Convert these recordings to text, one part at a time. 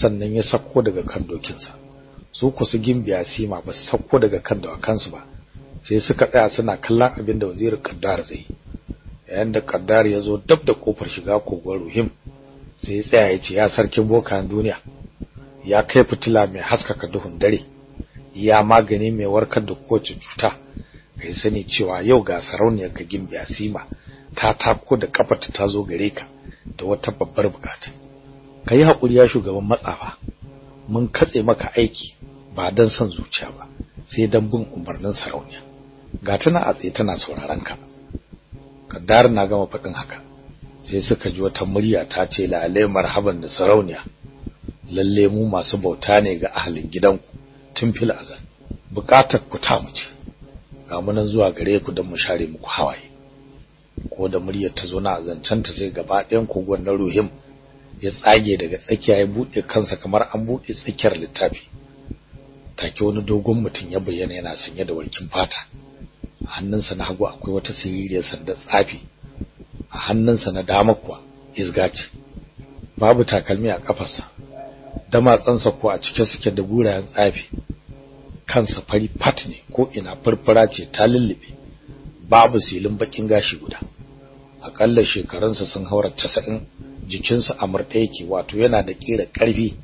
sannan ya sako daga kan dokinsa. Su ku su gimbiya sima ba sako daga kan dawakansu ba. Sai suka tsaya suna kallon abin da wazirin kaddar zai yayin da kaddar ya zo dab da ƙofar shiga kogon ruhim sai ya tsaya ya ce ya sarkin bokan duniya ya kai fitila mai haskaka duhun dare ya magani mai warkar da kowace cuta kai sani cewa yau ga sarauniyar ka gimbiya sima ta tako da kafarta ta zo gare ka da wata babbar buƙata kai haƙuri ya shugaban matsafa. Mun katse maka aiki ba dan son zuciya ba sai dan bin umarnin sarauniya. Ga tana a tsaye tana sauraron ka. Kaddar na gama faɗin haka. Sai suka ji wata murya ta ce lalai marhaban da sarauniya. Lalle mu masu bauta ne ga ahalin gidanku tun fil azal. Bukatar ku ta mu ce. Ga mu nan zuwa gare ku don mu share muku hawaye. Ko da muryar ta zo na zancen ta sai gaba ɗayan kogon na ruhim ya tsage daga tsakiya ya buɗe kansa kamar an buɗe tsakiyar littafi. Take wani dogon mutum ya bayyana yana sanye da warkin fata. Hannunsa na hagu akwai wata siririyar sandar tsafi. A hannunsa na dama kuwa isgaci babu takalmi a kafarsa damatsansa ko a cike suke da gurayen tsafi. Kansa fari fat ne ko ina furfura ce ta lullube. Babu silin bakin gashi guda. Akalla shekarunsa sun haura 90 jikinsa a murɗe yake wato yana da kira ƙarfi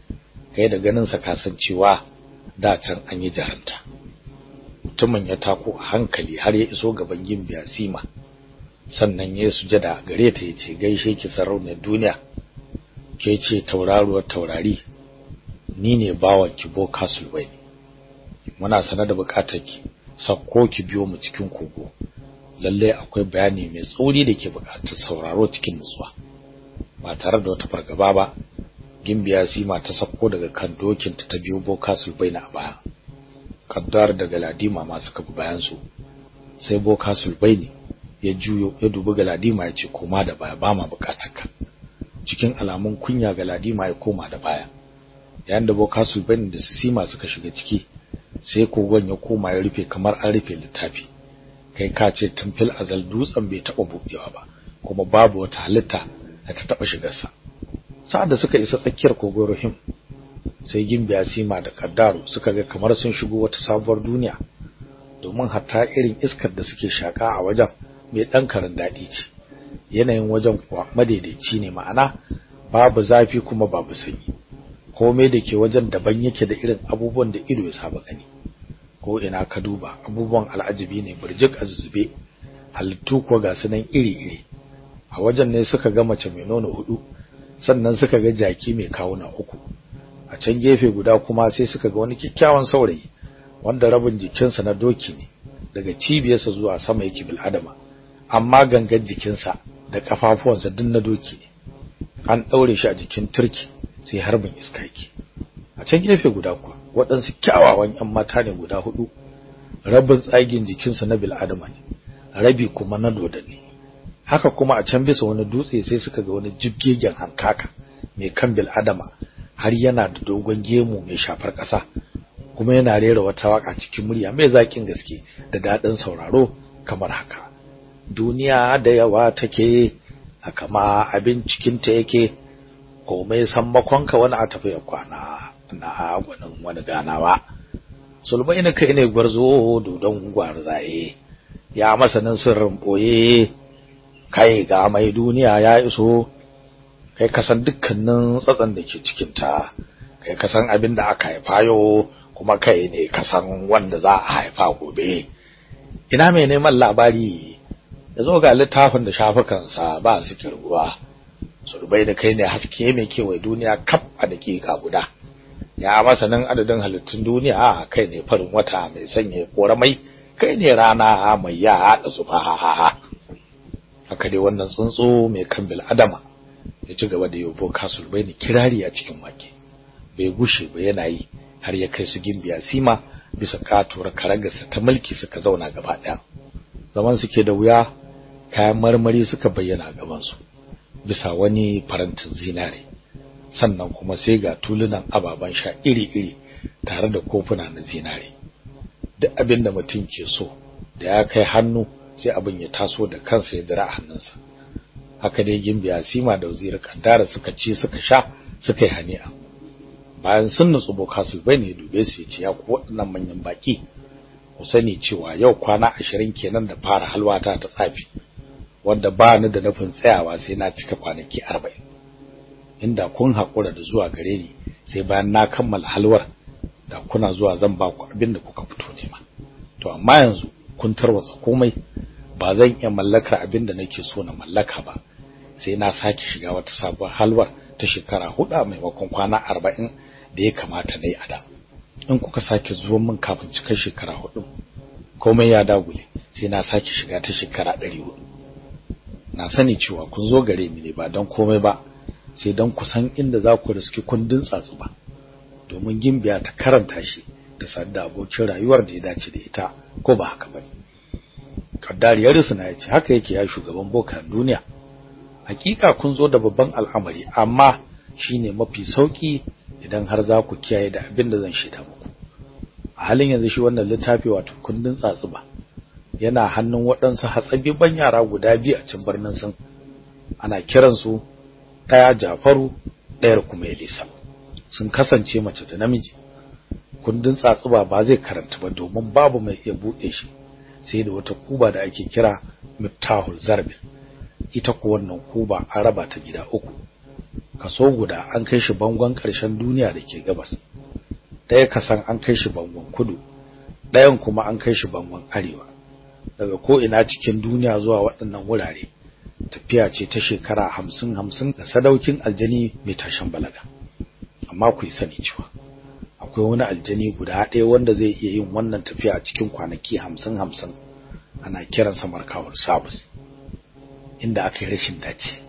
kai da ganinsa kasancewa da can an yi jaranta mutumin ya tako a hankali har ya iso gaban gimbiya sima. Sannan ya sujada gare ta ya ce gaishe ki sarauniyar duniya. Ke ce tauraruwar taurari? Ni ne bawan ki boka sulwai muna sanar da buƙatar ki. Sakko ki biyo mu cikin kogo. Lalle akwai bayani mai tsauri da ke buƙatar sauraro cikin nutsuwa. Ba tare da wata fargaba ba. Gimbiya sima ta sakko daga kan dokinta ta biyo boka sulbai na baya. Kaddar daga ladima ma suka bi bayan su sai boka sulbai ne ya juyo ya dubi galadima ya ce koma da baya ba ma bukatarka cikin alamun kunya galadima ya koma da baya. Yayin da boka sulbai da sima suka shiga ciki sai kogon ya koma ya rufe kamar an rufe littafi. Kai ka ce tumfil azal dutsen bai taba budewa ba kuma babu wata halitta da ta taba shigarsa. Sa'ad da suka isa tsakiyar kogon rahim sai gimbiya sima da kaddaru suka ga kamar sun shigo wata sabuwar duniya domin hatta irin iskar da suke shaka a wajen mai dan karin daɗi ce. Yanayin wajen kuwa madaidaici ne ma'ana babu zafi kuma babu sanyi. Komai da ke wajen daban yake da irin abubuwan da ido ya saba gani. Ko ina ka duba abubuwan al'ajabi ne burjik azube halittu kuwa ga sunan iri-iri. A wajen ne suka ga mace mai nono huɗu sannan suka ga jaki mai kawuna uku. A can gefe guda kuma sai suka ga wani kikkiawan saurayi wanda rabin jikinsa na doki ne daga cibiyarsa zuwa sama yake bil adama amma gangan jikinsa da kafafuwansa duk na doki ne. An daure shi a jikin turki sai harbin iska yake. A can gefe guda kuwa waɗansu kyawawan ƴan mata ne guda huɗu. Rabin tsagin jikinsa na bil adama ne rabi kuma na dodanni. Haka kuma a can bisa wani dutse sai suka ga wani jibgegen hankaka mai kan bil adama har yana da dogon gemu mai shafar ƙasa kuma yana rera wata waƙa cikin murya mai zakin gaske da daɗin sauraro kamar haka. Duniya da yawa take haka ma abin cikin ta yake. Komai san makonka wani a tafi kwana na gwanin wani ganawa. Sulmaina kai ne gwarzo dodon gwarzaye ya masanin sirrin ɓoye kai ga mai duniya ya iso kai kasan dukkanin tsatsan da ke cikin ta kai kasan abin da aka haifa yau kuma kai ne kasan wanda za a haifa gobe. Ina mai neman labari? Da zo ga littafin da shafukansa ba su kirguwa. Surbai da kai ne haske mai kewaye duniya kaf a dakika guda. Ya masanin adadin halittun duniya kai ne farin wata mai sanya koramai kai ne rana mai ya da zufa ha ha. Haka dai wannan tsuntsu mai kan bil adama ya ci gaba da yabo kasul bai ni kirari a cikin wake. Bai gushe ba yana yi har ya kai su gimbiya sima bisa katuwar karagarsa ta mulki suka zauna gaba ɗaya zaman suke da wuya kayan marmari suka bayyana gaban su bisa wani farantin zinare. Sannan kuma sai ga tulunan ababan sha iri-iri tare da kofuna na zinare. Duk abin da mutum ke so da ya kai hannu sai abin ya taso da kansa ya dira hannunsa. Haka dai gimbiya sima da wazir kaddara suka ci suka sha suka yi hani'a. Bayan sun nutsu bokasul bai ne dube su ya ce ya ku waɗannan manyan baki ku sani cewa yau kwana 20 kenan da fara halwata ta tsafi wanda ba ni da nufin tsayawa sai na cika kwanaki 40 inda kun hakura da zuwa gare ni sai bayan na kammala halwar da kuna zuwa zan ba ku abin da kuka fito nema. To amma yanzu kun tarwatsa komai ba zan iya mallakar abin da nake so na mallaka ba. Sai na sake shiga wata sabuwar halwar ta shekara huɗu maimakon kwana 40 da ya kamata na yi a da. In kuka sake zuwa min kafin cikar shekara huɗu komai ya dagule sai na sake shiga ta shekara 400 na sani cewa kun zo gare ni ne ba don komai ba sai don ku san inda za ku riski kundin tsatsu ba. Domin gimbiya ta karanta shi ta sadda abokin rayuwar da ya dace da ita ko ba haka ba ne kaddariyar suna ya ce haka yake ya shugaban bokan duniya. Hakika kun zo da babban al'amari amma shine mafi sauƙi idan har za ku kiyaye da abin da zan shaida muku. A halin yanzu shi wannan littafi wato kundin tsatsuba yana hannun waɗansu hatsabiban yara guda biyu a cikin birnin sun ana kiransu ɗaya Jafaru ɗayar kuma Elisa. Sun kasance mace da namiji. Kundin tsatsuba ba zai karanta ba domin babu mai iya buɗe shi sai da wata kuba da ake kira miftahul zarbi ita ko wannan kuba an raba ta gida uku. Kaso guda an kai shi bangon ƙarshen duniya da ke gabas. Ɗaya kasan an kai shi bangon kudu ɗayan kuma an kai shi bangon arewa. Daga ko ina cikin duniya zuwa waɗannan wurare tafiya ce ta shekara hamsin hamsin da sadaukin aljani mai tashin balaga. Amma ku yi sani cewa akwai wani aljani guda ɗaya wanda zai iya yin wannan tafiya a cikin kwanaki hamsin hamsin. Ana kiransa markawar sabus inda aka yi rashin dace.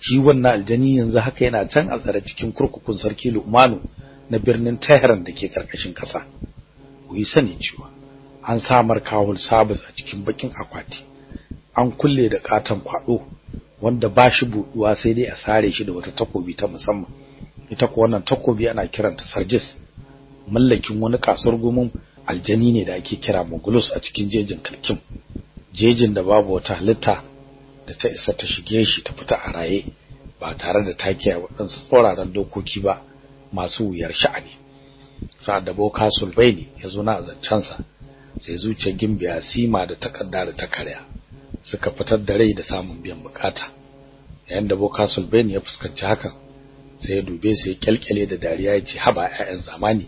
Shi wannan aljani yanzu haka yana can a tsare cikin kurkukun sarki Lu'manu na birnin Tehran da ke ƙarƙashin ƙasa. Ku yi sani cewa an samar kawul sabus a cikin bakin akwati. An kulle da katon kwado wanda ba shi buduwa sai dai a sare shi da wata takobi ta musamman. Ita ko wannan takobi ana kiranta sarjis. Mallakin wani ƙasar gumin aljani ne da ake kira mugulus a cikin jejin kalkin jejin da babu wata halitta da ta isa ta shige shi ta fita a raye ba tare da ta kiyaye waɗansu tsoraran dokoki ba masu wuyar sha'ani. Sa'ad da boka sulbaini ya zo na zancensa sai zuciyar gimbiya sima da takarda da ta karya suka fitar da rai da samun biyan buƙata. Yayin da boka sulbaini ya fuskanci hakan sai ya dube ya kyalkyale da dariya ya ce haba ƴaƴan zamani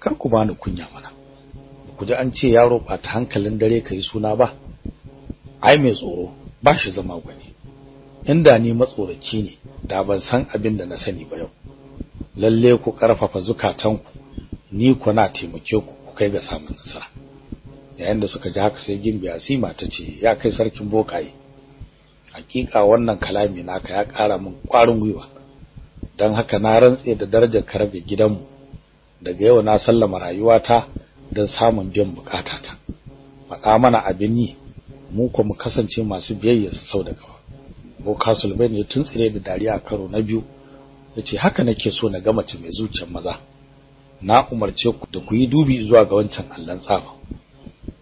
kar ku bani kunya mana. Ku ji an ce yaro ba ta hankalin dare kai suna ba. Ai mai tsoro ba shi zama gwani. Inda ni matsoraci ne da ban san abin da na sani ba yau. Lalle ku ƙarfafa zukatanku ni ku na taimake ku ku kai ga samun nasara. Yayin da suka ji haka sai gimbi asima ta ce ya kai sarkin bokaye hakika wannan kalami naka ya ƙara min ƙwarin gwiwa. Dan haka na rantse da darajar karɓe gidanmu daga yau na sallama rayuwata don samun biyan bukatata. Faɗa mana abin yi mu ko mu kasance masu biyayya sau da gaba boka sulban ya tuntsire da dariya karo na biyu ya ce haka nake so na ga mace mai zuciyar maza. Na umarce ku da ku yi dubi zuwa ga wancan allan tsafa.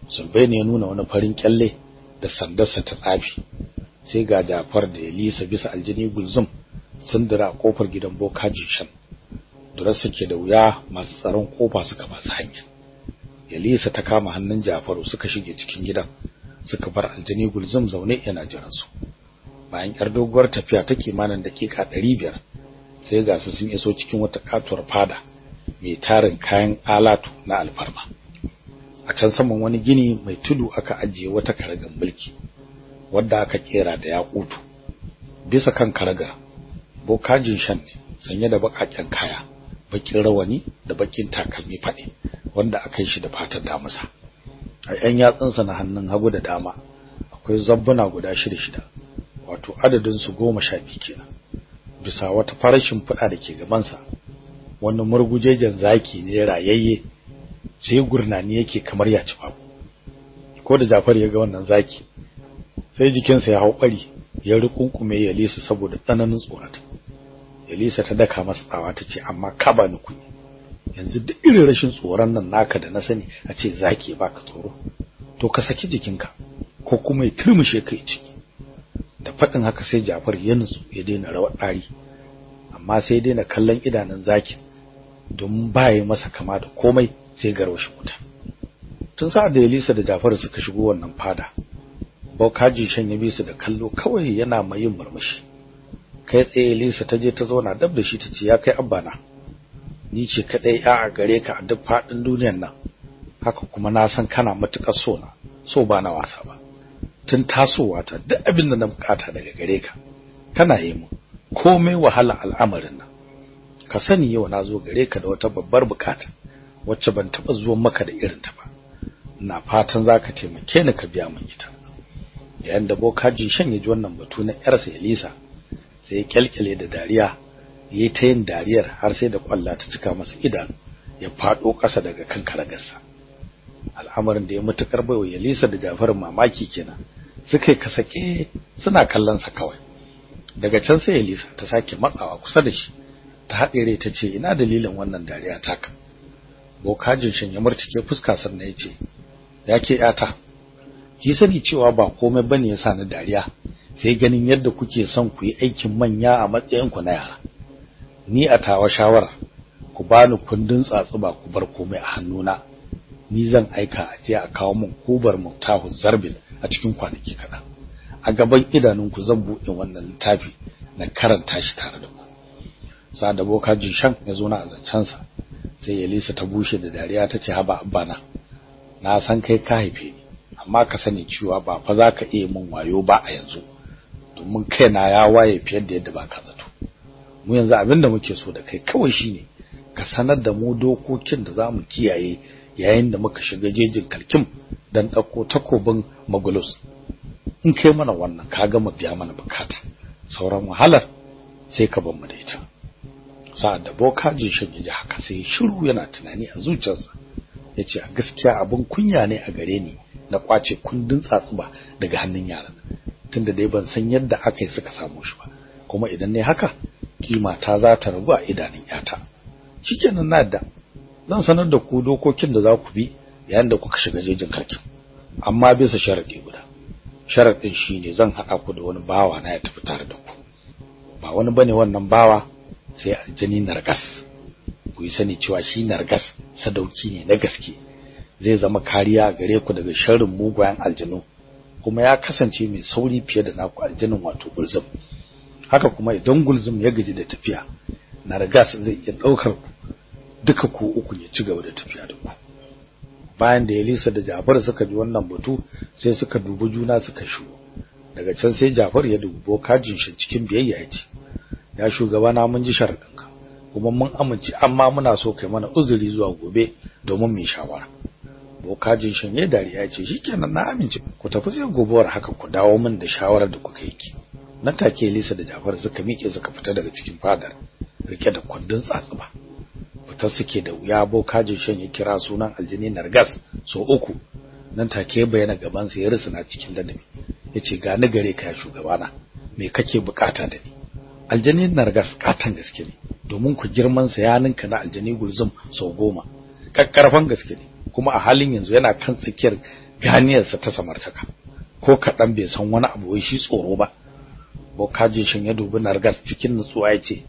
Sulban ya nuna wani farin kyalle da sandarsa ta tsafi. Sai ga Jafar da Elisa bisa aljini gulzum sun dira ƙofar gidan boka jishan durarsa ke da wuya masu tsaron ƙofa suka ba su hanya. Elisa ta kama hannun Jafaru suka shige cikin gidan suka bar aljini gulzum zaune yana jiran su bayan yar doguwar tafiya ta kimanin dakika 500 sai ga su sun iso cikin wata katuwar fada mai tarin kayan alatu na alfarma. A can saman wani gini mai tudu aka ajiye wata karagan mulki wadda aka kera da yakutu. Bisa kan karagar bokajin shan ne sanye da bakaken kaya. Bakin rawani da bakin takalmi fade wanda aka yi shi da fatar damusa a yan yatsunsa na hannun hagu da dama akwai zabbuna guda shida shida wato adadin su goma sha biyu kenan. Bisa wata farashin fuda da ke gabansa wani murgujejen zaki ne rayayye sai gurnani yake kamar ya ci babu. Ko da Jafar ya ga wannan zaki sai jikinsa ya hau bari ya rukunkume Yalisa saboda tsananin tsorata. Yalisa ta daka masa tsawa tace amma ka ba ni kunya yanzu duk irin rashin tsoron nan naka da na sani a ce zaki baka tsoro. To ka saki jikinka ko kuma ya turmushe kai ciki da faɗin haka sai Jafar ya nutsu ya daina rawar dari amma sai daina kallon idanun zakin domin baya masa kama da komai sai garwashi wuta. Tun sa da Elisa da Jafaru suka shigo wannan fada Bokaji shan ya bi su da kallo kawai yana mai yin murmushi. Kai tsaye Elisa ta je ta zauna dab da shi tace ya kai abbana ni ce kadai ya a gare ka a duk faɗin duniyar nan. Haka kuma na san kana matuƙar so na so ba na wasa ba. Tun tasowa ta duk abin da na buƙata daga gare ka kana yi mu komai wahala al'amarin nan. Ka sani yau na zo gare ka da wata babbar buƙata wacce ban taba zuwa maka da irin ta ba. Ina fatan zaka taimake ni ka biya min ita. Yayin da bokaji shan ya ji wannan batu na yarsa Elisa sai ya kyalkyale da dariya yayi ta yin dariyar har sai da kwalla ta cika masa idanu ya fado ƙasa daga kan karagarsa. Al'amarin da ya mutukar baiwa Elisa da Jafar mamaki kenan. Suka yi kasake suna kallon sa kawai. Daga can sai Elisa ta sake matsawa kusa da shi ta haɗe rai ta ce ina dalilin wannan dariya taka? Bokajin shin ya murtike fuska sannan ya ce yake yata ki sani cewa ba komai ba ne yasa ni dariya. Sai ganin yadda kuke son ku yi aikin manya a matsayin ku na yara. Ni a tawa shawara ku bani kundin tsatsuba ku bar komai a hannuna. Ni zan aika a je a kawo min kubar mutahu zarbil a cikin kwanaki kaɗan. A gaban idanunku zan buɗe wannan littafi na karanta shi tare da ku. Sa da boka shan ya zo na azancansa sai Elisa ta bushe da dariya ta ce haba abbana na san kai ka haife ni amma ka sani cewa ba fa za ka iya min wayo ba a yanzu. Domin kaina ya waye fiye da yadda ba ka zato. Mu yanzu abin da muke so da kai kawai shine ka sanar da mu dokokin da za mu kiyaye yayin da muka shiga jejin kalkim dan ɗauko takobin magulus. In kai mana wannan ka gama biya mana buƙata. Sauran wahalar sai ka bar mu da ita. Sa'ad da boka jin shin yaji haka sai shiru yana tunani a zuciyarsa. Yace a gaskiya abun kunya ne a gare ni na ƙwace kundin tsatsuba daga hannun yaran. Tunda dai ban san yadda aka yi suka samu shi ba. Kuma idan ne haka kima ta za ta ragu a idanun yata shikenan na da zan sanar da ku dokokin da za ku bi yayin da kuka shiga jejin karkin. Amma bisa sharadi guda. Sharadin shine zan haɗa ku da wani bawa na ya tafi tare da ku. Ba wani ba ne wannan bawa sai aljani nargas. Ku yi sani cewa shi nargas sadauki ne na gaske. Zai zama kariya gare ku daga sharrin mugayen aljanu. Kuma ya kasance mai sauri fiye da naku aljanin wato gulzum. Haka kuma idan gulzum ya gaji da tafiya nargas zai iya ɗaukar duka ku uku ya ci gaba da tafiya da ku. Bayan da Elisa da Jafar suka ji wannan batu sai suka dubi juna suka shigo daga can sai Jafar ya dubi bokajin shi cikin biyayya ya ce ya shugaba na mun ji sharadinka kuma mun amince amma muna so kai mana uzuri zuwa gobe domin mu shawara. Bokajin shi ne dariya ya ce shikenan na amince. Ku tafi sai gobewar haka ku dawo min da shawarar da kuka yi nan take Elisa da Jafar suka miƙe suka fita daga cikin fadar riƙe da kundin tsatsuba fitar suke da wuya bokajin shan ya kira sunan aljini Nargas so uku. Nan take bayyana gaban sa ya rusuna cikin ladabi. Yace ga ni gare ka shugabana. Me kake buƙata da ni? Aljini Nargas katan gaske ne domin ku girman sa ya ninka na aljini gulzum sau goma. Kakkarfan gaske ne. Kuma a halin yanzu yana kan tsakiyar ganiyarsa ta samartaka. Ko kadan bai san wani abu wai shi tsoro ba. Bokajin shan ya dubi Nargas cikin nutsuwa ya ce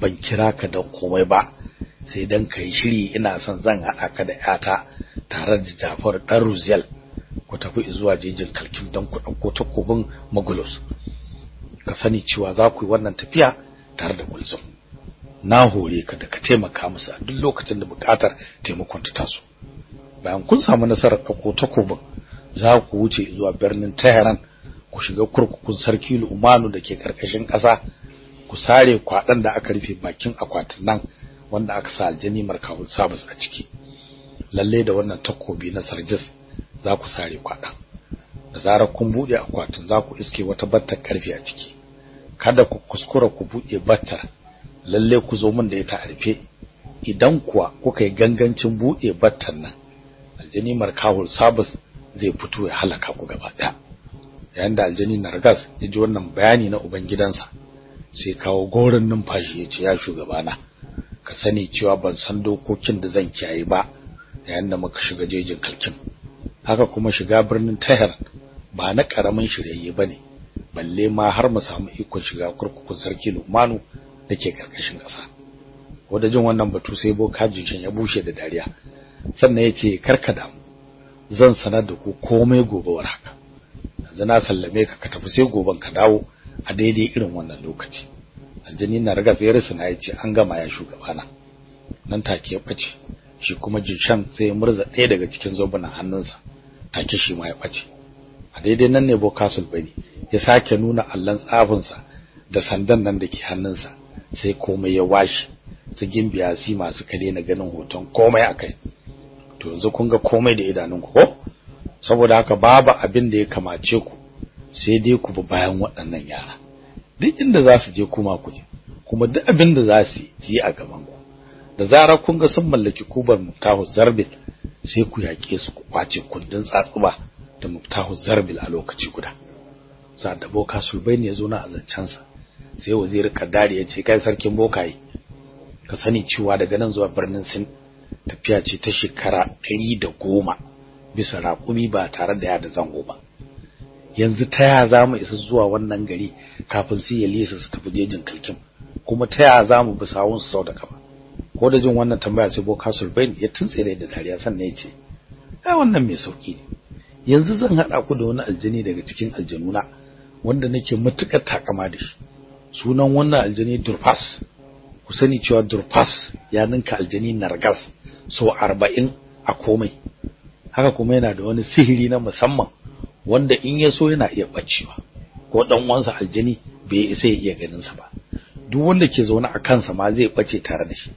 ban kira ka da komai ba sai dan kai shiri ina son zan haɗa ka da yata tare da Jafar dan Ruzel. Ku tafi zuwa jejin kalkin dan ku ɗauko takobin Magulus. Ka sani cewa za ku yi wannan tafiya tare da Gulzum. Na hore ka da ka taimaka musu a duk lokacin da buƙatar taimakon ta taso. Bayan kun samu nasarar ɗauko takobin za ku wuce zuwa birnin Tehran ku shiga kurkukun sarki Lumanu da ke ƙarƙashin ƙasa ku sare kwaɗan da aka rufe bakin akwatin nan wanda aka sa aljani markawul sabus a ciki. Lalle da wannan takobi na sarjis za ku sare kwaɗan da zarar kun buɗe akwatin za ku iske wata battar ƙarfe a ciki. Kada ku kuskura ku buɗe battar. Lalle ku zo min da ita a rufe. Idan kuwa kuka yi gangancin buɗe battar nan aljani markawul sabus zai fito ya halaka ku gaba ɗaya. Yayin da aljani nargas ya ji wannan bayani na ubangidansa sai kawo gorin numfashi ya ce ya shugabana ka sani cewa ban san dokokin da zan kiyaye ba yayin da muka shiga jejin kalkin. Haka kuma shiga birnin Tahir ba na ƙaramin shirye ba ne balle ma har mu samu ikon shiga kurkukun sarki Lumanu dake ƙarƙashin ƙasa. Wanda jin wannan batu sai boka jinshin ya bushe da dariya. Sannan ya ce kar ka damu zan sanar da ku komai gobe war haka yanzu na sallame ka ka tafi sai goben ka dawo a daidai irin wannan lokaci. Aljani na riga tsayar su na ya ce an gama ya shugabana. Nan take ya bace shi kuma jinshan sai ya murza ɗaya daga cikin zobunan hannunsa take shi ma ya bace a daidai nan ne bokasul bani ya sake nuna allan tsafinsa da sandan nan da ke hannunsa sai komai ya washi su gimbiya si masu kare na ganin hoton komai akai to yanzu kun ga komai da idanunku ko? Saboda haka babu abin da ya kamace ku sai dai ku bi bayan waɗannan yara. Duk inda za su je kuma ku je kuma duk abin da za su yi a gaban ku da zarar kun ga sun mallaki kubar muftahu zarbil sai ku yaƙe su ku ƙwace kundin tsatsuba da muftahu zarbil a lokaci guda. Sa da boka sulbaini ya zo na azancansa sai waziri kaddari ya ce kai sarkin bokaye ka sani cewa daga nan zuwa birnin sin tafiya ce ta shekara ɗari da goma bisa raƙumi ba tare da yada zango ba. Yanzu ta ya za mu isa zuwa wannan gari kafin su yi lisa su tafi jejin kalkin kuma ta ya za mu bi sawun su sau da kafa? Ko da jin wannan tambaya sai boka sulbain ya tuntsire da dariya sannan ya ce ai wannan mai sauƙi ne. Yanzu zan haɗa ku da wani aljani daga cikin aljanuna wanda nake matuƙar takama da shi. Sunan wannan aljani durfas. Ku sani cewa durfas ya ninka aljani nargas so arba'in a komai. Haka kuma yana da wani sihiri na musamman wanda in ya so yana iya bacewa ko dan uwansa aljani bai isa ya iya ganin sa ba. Duk wanda ke zaune a kansa ma zai bace tare da shi.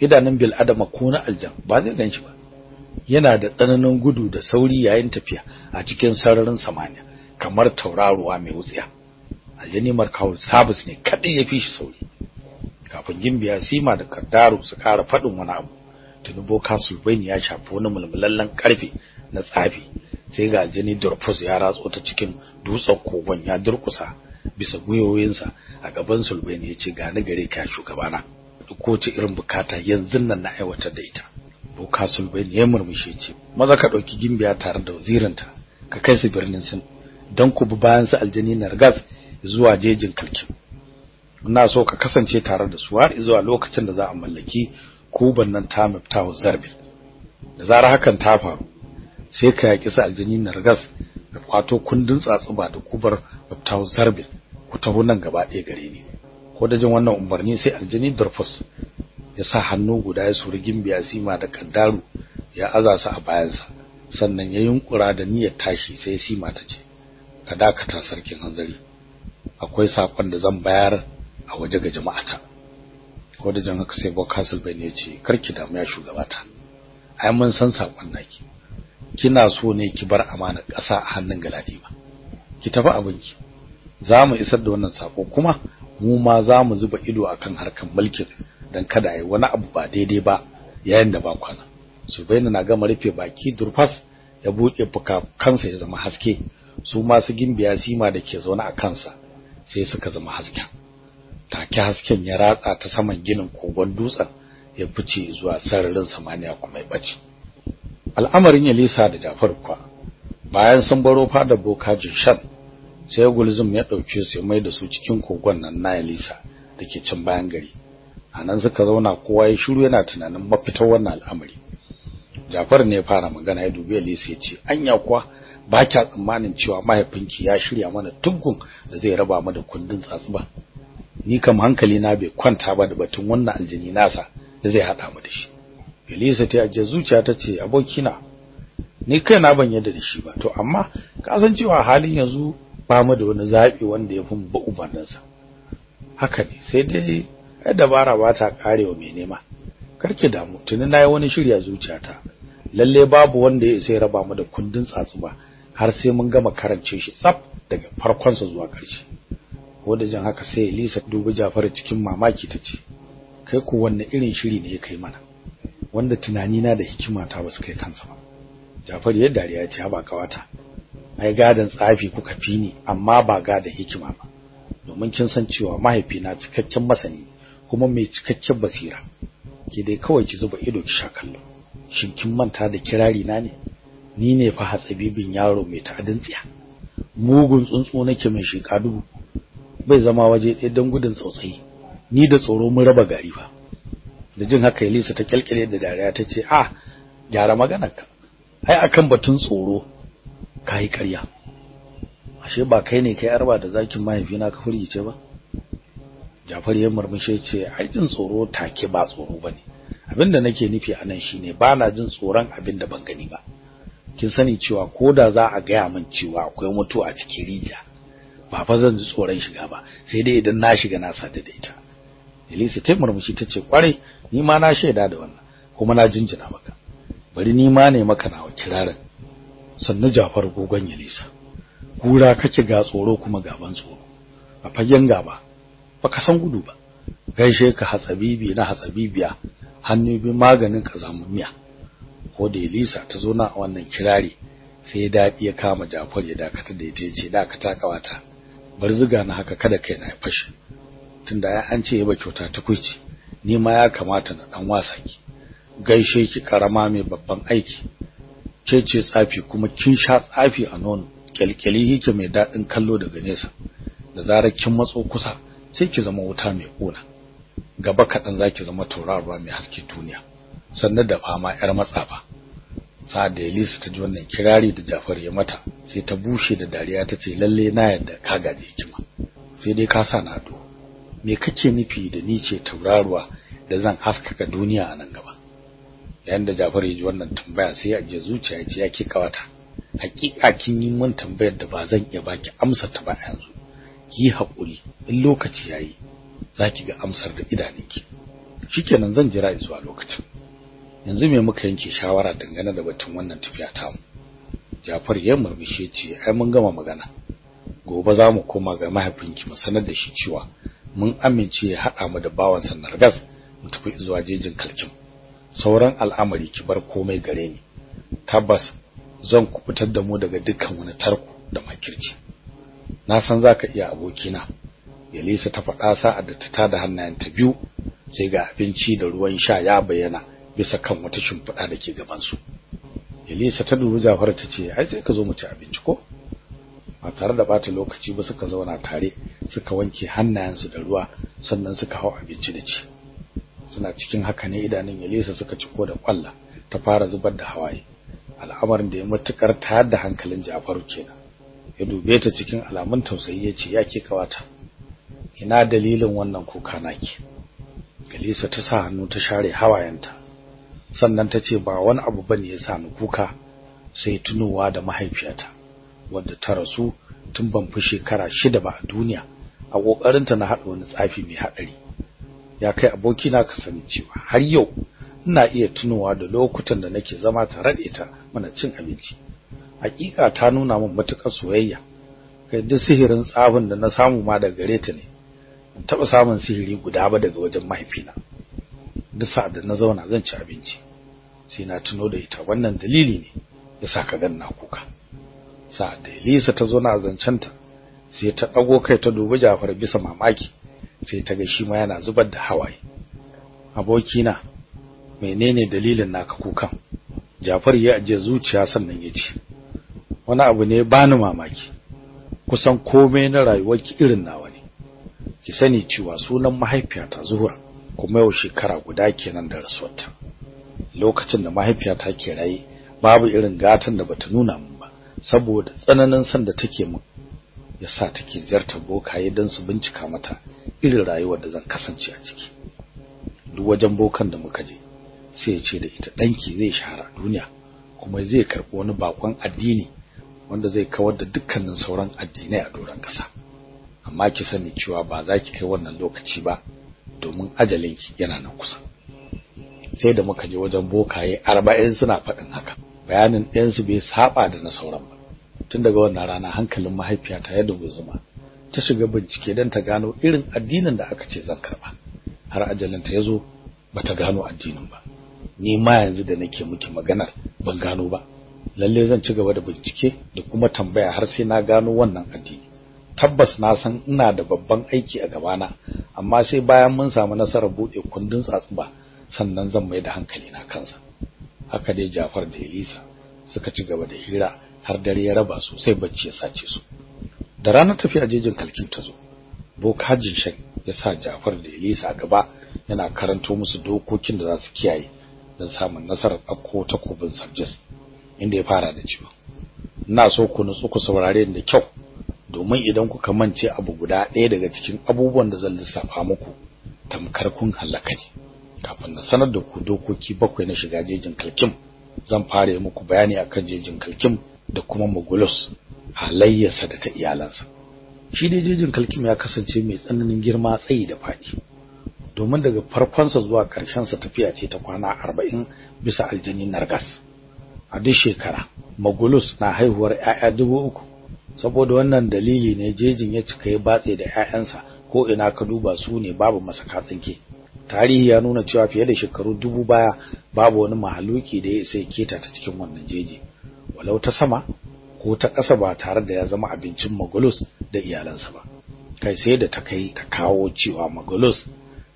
Idanun bil adama ko na aljan ba zai gan shi ba. Yana da tsananin gudu da sauri yayin tafiya a cikin sararin samaniya kamar tauraruwa mai wutsiya. Aljani markawul sabis ne kadai ya fi shi sauri. Kafin gimbiya sima da kaddaru su kara faɗin wani abu. Tuni boka sulbaini ya shafi wani mulmulallen ƙarfe na tsafi. Sai ga aljani durfus ya ratso ta cikin dutsen kogon ya durkusa bisa gwiwoyinsa. A gaban sulbaini ya ce gani gare ka shugabana. Duk wace irin buƙata yanzu nan na aiwatar da ita. Boka sulbaini ya murmushe ce maza ka ɗauki gimbiya tare da wazirinta ka kai su birnin sin don ku bi bayan su aljani nargas zuwa jejin kalkin. Ina so ka kasance tare da su har zuwa lokacin da za a mallaki kuban nan ta miftahu zarbil da zarar hakan ta faru sai ka yaki su aljani nargas da kwato kundin tsatsuba da kubar miftahu zarbil ku taho nan gaba ɗaya gare ni. Ko da jin wannan umarni sai aljani durfus ya sa hannu guda ya suri gimbiya sima da kaddaru ya aza su a bayansa. Sannan ya yunkura da niyyar tashi sai sima ta ce ka dakata sarkin hanzari. Akwai saƙon da zan bayar a waje ga jama'ata. Ko da jan haka sai Bokasul bai ne ce karki damu ya shugabata. Ai mun san saƙon naki. Kina so ne ki bar amana ƙasa a hannun galadi ba ki tafi abinki. Zamu isar da wannan sako kuma mu ma za mu zuba ido akan harkan mulkin dan kada ai wani abu ba daidai ba yayin da ba kwana. Subaina na gama rufe baki Durfas ya buɗe fuka kansa ya zama haske. Su masu gimbiya sima da ke zaune a kansa sai suka zama hasken. Take hasken ya ratsa ta saman ginin kogon dutsen ya fice zuwa sararin samaniya kuma ya bace al'amarin Yalisa da Jafar kwa bayan sun baro fada Boka Jinshan sai Gulzum ya ɗauke su ya mai da su cikin kogon nan na Yalisa dake can bayan gari. Anan suka zauna kowa ya shiru yana tunanin mafitar wannan al'amari. Jafar ne ya fara magana ya dubi Yalisa ya ce anya kuwa ba tsammanin cewa mahaifinki ya shirya mana tuggun da zai raba mu da kundin tsatsuba? Ni kam hankali na bai kwanta ba da batun wannan aljini nasa da zai hada mu da shi. Elisa ta aje zuciya ta ce abokina ni kai na ban yadda da shi ba. To amma ka san cewa halin yanzu ba mu da wani zabi wanda ya fi ba ubanninsa. Haka ne sai dai ai dabara ba ta karewa mai nema. Karki damu tuni na yi wani shirya zuciyata. Lalle babu wanda ya sai raba mu da kundin tsatsuba har sai mun gama karance shi tsaf daga farkon sa zuwa ƙarshe. Ko da jin haka sai Elisa dubi Jafar cikin mamaki tace kai ko wanne irin shiri ne kai mana wanda tunani na da hikima ta ba su kai kansa ba. Jafar ya dariya ce ba ƙawata ai gadan tsafi kuka fi ni amma ba gadan hikima ba. Domin kin san cewa mahaifina cikakken masani kuma mai cikakken basira. Ke dai kawai ki zuba ido ki sha kallo. Shin kin manta da kirari na ne? Ni ne fa hatsabibin yaro mai ta'adin tsiya. Mugun tsuntsu nake mai shika dubu. Bai zama waje ɗaya don gudun tsautsayi ni da tsoro mun raba gari fa. Da jin haka Elisa ta kyalkyale da dariya ta ce ah gyara maganarka ai akan batun tsoro kai ƙarya. Ashe ba kai ne kai arba da zakin mahaifina ka furgice ba? Jafar ya murmushe ce ai jin tsoro take ba tsoro ba ne abin da nake nufi a nan shine bana jin tsoron abin da ban gani ba. Kin sani cewa koda za a gaya min cewa akwai mutuwa a cikin rija ba zan ji tsoron shiga ba sai dai idan na shiga na sadu da ita. Elisa ta murmushi tace ƙwarai ni ma na shaida da wannan kuma na jinjina maka. Bari ni ma ne maka nawa kirarin. Sannu Jafar gogon Elisa. Kura kake ga tsoro kuma gaban tsoro. A fagen gaba baka san gudu ba. Gaishe ka hatsabibi na hatsabibiya hannu bi maganin kazamumiya ko da Elisa ta zo na wannan kirari sai daɗi ya kama Jafar ya dakata da ita ya ce dakata ƙawata bar zuga na haka kada kai na fashi tunda ya an ce yaba kyauta ta kuici ni ma ya kamata na dan wasa ki. Gaishe ki karama mai babban aiki. Ce ce tsafi kuma kin sha tsafi a nono. Kyalkyali yake mai daɗin kallo daga nesa. Da zarar kin matso kusa sai ki zama wuta mai kona gaba kadan zaki zama tauraruwa mai haske duniya. Sannan da fama yar matsafa sa'ad da Elisa ta ji wannan kirari da Jafar ya mata sai ta bushe da dariya tace lalle na yadda ka gaje hikima sai dai ka sa na do me kake nufi da ni ce tauraruwa da zan haskaka duniya a nan gaba? Yayin da Jafar ya ji wannan tambaya sai ya je zuciya ya ce yake ƙawata hakika kin yi mun tambayar da ba zan iya baki amsar ta ba yanzu. Ki haƙuri in lokaci yayi zaki ga amsar da idanunki. Shikenan zan jira zuwa lokacin. Yanzu me muka yanke shawara dangane da batun wannan tafiya ta mu Jafar ya murmushe ce ai mun gama magana. Gobe za mu koma ga mahaifinki mu sanar da shi cewa mun amince ya haɗa mu da bawan Nargas mu tafi zuwa jejin kalkin sauran al'amari ki bar komai gare ni. Tabbas zan kuɓutar da mu daga dukkan wani tarko da makirci. Na san zaka iya abokina. Yalisa ta faɗa sa'a da ta tada hannayenta biyu sai ga abinci da ruwan sha ya bayyana bisa kan wata shimfiɗa da ke gaban su Yalisa ta dubi Jafar ta ce ai sai ka zo mu ci abinci ko? Ba tare da bata lokaci ba suka zauna tare suka wanke hannayensu da ruwa sannan suka hau abinci da ci. Suna cikin haka ne idanun Yalisa suka ciko da kwalla ta fara zubar da hawaye. Al'amarin da ya matuƙar tayar da hankalin Jafaru kenan. Ya dube ta cikin alamun tausayi ya ce yake ƙawata ina dalilin wannan kuka naki? Yalisa ta sa hannu ta share hawayenta. Sannan ta ce ba wani abu ba ne ya sa ni kuka sai tunowa da mahaifiyata wadda ta rasu tun ban fi shekara shida ba a duniya. A kokarinta na haɗa wani tsafi mai haɗari. Ya kai abokina ka sani cewa har yau ina iya tunowa da lokutan da nake zama tare da ita muna cin abinci. Hakika ta nuna min matuƙar soyayya. Kai duk sihirin tsafin da na samu ma daga gare ta ne. Taba samun sihiri guda ba daga wajen mahaifina. Duk sa'ad da na zauna zan ci abinci sai na tuno da ita. Wannan dalili ne yasa ka ganna kuka. Sa'ad da Elisa ta zo na zancanta sai ta dago kai ta dubi Jafar bisa mamaki sai ta ga shi ma yana zubar da hawaye. Abokina menene dalilin naka kukan? Jafar ya aje zuciya sannan ya ce wani abu ne bani mamaki. Kusan komai na rayuwarki irin nawa ne. Ki sani cewa sunan mahaifiyata Zuhura kuma yau shekara guda kenan da rasuwarta. Lokacin da mahaifiyata ke raye babu irin gatan da bata nuna min ba saboda tsananin san da take min yasa take ziyartar bokaye don su bincika mata irin rayuwar da zan kasance a ciki. Duk wajen bokan da muka je sai ya ce da ita danki zai shahara duniya kuma zai karɓi wani bakon addini wanda zai kawar da dukkanin sauran addinai a doron ƙasa. Amma ki sani cewa ba za ki kai wannan lokaci ba domin ajalinki yana nan kusa. Sai da muka je wajen bokaye 40 suna faɗin haka. Bayanin ɗayansu bai saba da na sauran ba. Tun daga wannan rana hankalin mahaifiyata ya dubu zuma. Ta shiga bincike don ta gano irin addinin da aka ce zan karɓa har ajalinta ya zo bata gano addinin ba. Ni ma yanzu da nake miki maganar ban gano ba. Lalle zan ci gaba da bincike da kuma tambaya har sai na gano wannan addini. Tabbas na san ina da babban aiki a gabana amma sai bayan mun samu nasarar buɗe kundin tsatsuba sannan zan mai da hankali na kansa. Haka dai Jafar da Elisa suka ci gaba da hira har dare ya raba su sai bacci ya sace su. Da ranar tafiya jejin kalkin ta zo bokajin shan ya sa Jafar da Elisa a gaba yana karanto musu dokokin da za su kiyaye don samun nasarar ɗauko takobin Sarjis inda ya fara da cewa ina so ku nutsu ku saurare da kyau domin idan kuka mance abu guda ɗaya daga cikin abubuwan da zan lissafa muku tamkar kun halaka ne. Kafin na sanar da ku dokoki bakwai na shiga jejin kalkim zan fara yi muku bayani akan jejin kalkim da kuma mugulus halayyarsa da ta iyalansa. Shi dai jejin kalkim ya kasance mai tsananin girma tsayi da faɗi. Domin daga farkonsa zuwa ƙarshensa tafiya ce ta kwana arba'in bisa aljani nargas. A duk shekara magulus na haihuwar 'ya'ya dubu uku saboda wannan dalili ne jejin ya cika ya batse da 'ya'yansa ko ina ka duba su ne babu masaka tsinke tarihi ya nuna cewa fiye da shekaru dubu baya babu wani mahaluki da ya isa keta ta cikin wannan jeji. Walau ta sama ko ta ƙasa ba tare da ya zama abincin magulus da iyalansa ba. Kai sai da ta kai ta kawo cewa magulus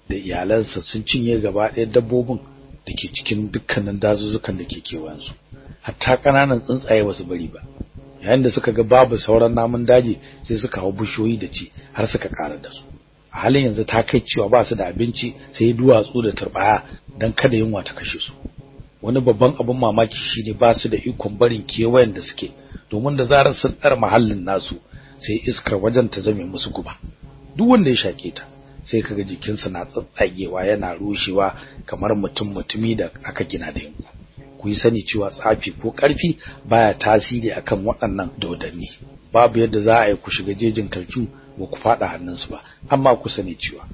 da iyalansa sun cinye gaba ɗaya dabbobin da ke cikin dukkanin dazuzzukan da ke kewayensu. Hatta ƙananan tsuntsaye ba su bari ba. Yayin da suka ga babu sauran namun daji sai suka hau bishiyoyi da ci har suka ƙara da su. A halin yanzu ta kai cewa ba su da abinci sai duwatsu da turbaya don kada yunwa ta kashe su. Wani babban abin mamaki shine ba su da ikon barin kewayen da suke domin da zarar sun ɗar mahallin nasu sai iskar wajen ta zame musu guba. Duk wanda ya shake ta sai kaga jikinsa na tsatsagewa yana rushewa kamar mutum mutumi da aka gina da yanku ku yi sani cewa tsafi ko ƙarfi baya tasiri akan waɗannan dodanni. Babu yadda za a yi ku shiga jejin kalkiu ba ku faɗa hannunsu ba. Amma ku sani cewa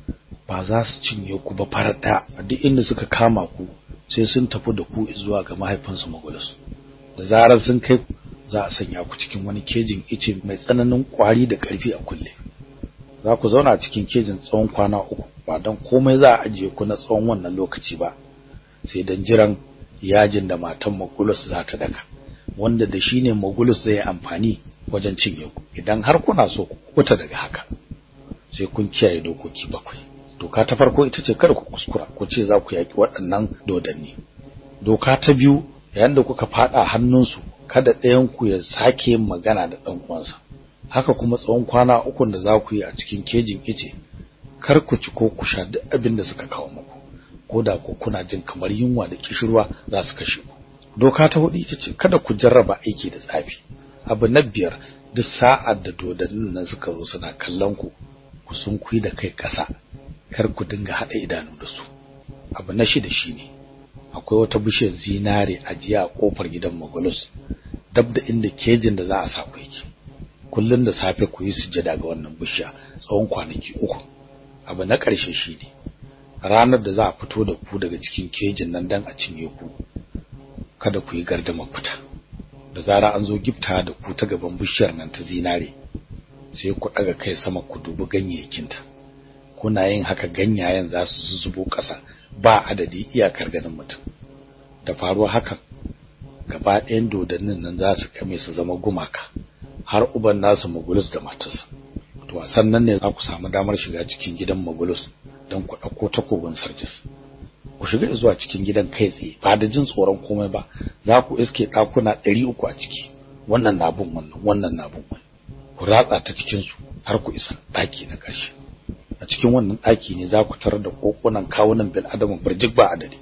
ba za su cinye ku ba farar ɗaya. A duk inda suka kama ku sai sun tafi da ku zuwa ga mahaifinsu magulus da zarar sun kai za a sanya ku cikin wani kejin ice mai tsananin kwari da ƙarfi a kulle. Za ku zauna cikin kejin tsawon kwana uku. Ba don komai za a ajiye ku na tsawon wannan lokaci ba. Sai dan jiran yajin da matan magulus za ta daka wanda da shi ne magulus zai amfani wajen cinye ku. Idan har kuna so ku kuta daga haka sai kun kiyaye dokoki bakwai. Doka ta farko ita ce kada ku kuskura ku ce za ku yaki waɗannan dodanni. Doka ta biyu yayin da kuka fada hannunsu kada ɗayan ku ya sake magana da ɗan uwansa. Haka kuma tsawon kwana uku da za ku yi a cikin kejin ice kar ku ci ko ku sha duk abin da suka kawo muku. Ko da ku kuna jin kamar yunwa da kishirwa za su kashe ku. Doka ta huɗu ita ce kada ku jarraba aiki da tsafi. Abu na biyar duk sa'ad da dodannin nan suka zo suna kallon ku ku sun kui da kai ƙasa kar ku dinga hada idanu da su. Abu na shida shine akwai wata bishiyar zinare a jiya a ƙofar gidan Magulus dab da inda kejin da za a sa ku yake. Kullun da safe ku yi sujada ga wannan bishiya tsawon kwanaki uku. Abu na ƙarshe shine ranar da za a fito da ku daga cikin kejin nan dan a cinye ku kada ku yi gardama fita. Da zara an zo gifta da ku ta gaban bishiyar nan ta zinare sai ku daga kai sama ku dubi ganyayyakinta. Kuna yin haka ganyayen za su zuzubo ƙasa ba adadi iyakar ganin mutum. Da faruwa hakan gaba ɗayan dodannin nan za su kame su zama gumaka har uban nasu magulus da matarsa. To sannan ne za ku samu damar shiga cikin gidan magulus don ku ɗauko takobin sarjis. Ku shiga zuwa cikin gidan kai tsaye ba da jin tsoron komai ba. Za ku iske ɗakuna ɗari uku a ciki. Wannan na bin wannan wannan na bin wannan. Ku ratsa ta cikin su har ku isa ɗaki na ƙarshe. A cikin wannan ɗaki ne za ku tarar da kokunan kawunan bil adaman birjik ba adadi.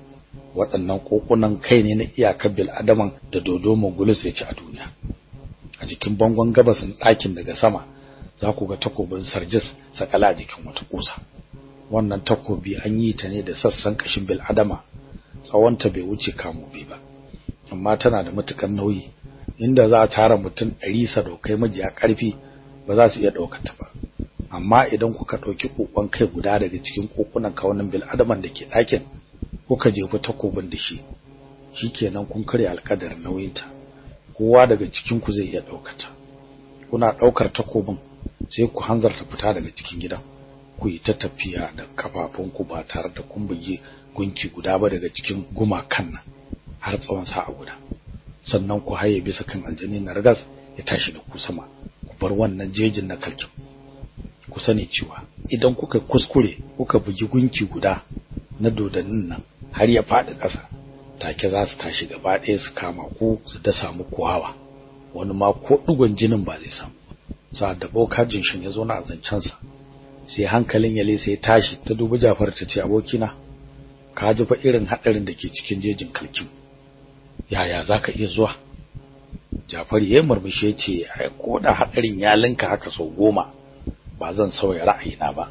Waɗannan kokunan kai ne na iyakar bil adaman da dodo mogulus ya ci a duniya. A jikin bangon gabasin ɗakin daga sama za ku ga takobin sarjis sakala a jikin wata kusa wannan takobi an yi ta ne da sassan kashin bil adama. Tsawonta bai wuce kamobi ba. Amma tana da matukan nauyi. Inda za a tara mutum ɗari sadaukai majiya ƙarfi ba za su iya ɗaukar ta ba. Amma idan kuka ɗauki kokon kai guda daga cikin kokunan kawunan bil adaman da ke ɗakin kuka jefa takobin da shi shikenan kun karya alƙadar nauyinta kowa daga cikin ku zai iya ɗaukar ta. Kuna ɗaukar takobin sai ku hanzarta fita daga cikin gidan. Ku yi ta tafiya da kafafunku ba tare da kun buge gunki guda ba daga cikin gumakan nan har tsawon sa'a guda. Sannan ku haye bisa kan aljani na ragas ya tashi da ku sama ku bar wannan jejin na kalkin ku sani cewa idan kuka kuskure kuka bugi gunki guda na dodannin nan har ya faɗi ƙasa take za su tashi gaba ɗaya su kama ku su da samu kuwawa wani ma ko ɗigon jinin ba zai samu sa'ad da boka jinshin ya zo na zancensa sai hankalin yale sai tashi ta dubi Jafar ta ce abokina ka ji fa irin hadarin da ke cikin jejin kalkin yaya zaka iya zuwa? Jafar yayin murmushi ya ce ai ko da hadarin ya linka haka sau goma ba zan sauya ra'ayina ba.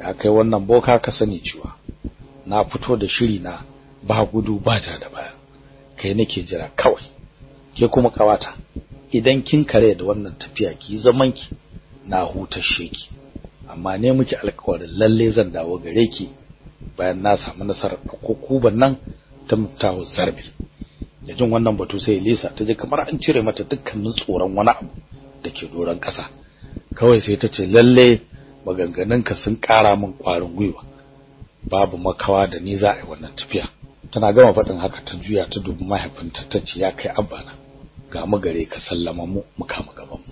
Ya kai wannan boka ka sani cewa na fito da shiri na ba gudu ba ta da baya. Kai nake jira kawai. Ke kuma ƙawata idan kin kare da wannan tafiya ki zaman ki na hutashe ki. Amma ne miki alƙawarin lalle zan dawo gare ki bayan na samu nasarar kuban nan ta mutawo zarbi da jin wannan batu sai Lisa ta ji kamar an cire mata dukkanin tsoron wani abu dake doran ƙasa. Kawai sai ta ce lalle maganganunka sun ƙara min ƙwarin gwiwa. Babu makawa da ni za a yi wannan tafiya. Tana gama faɗin haka ta juya ta dubi mahaifinta ta ce ya kai abba ga mu gare ka sallama mu mu kama gaban mu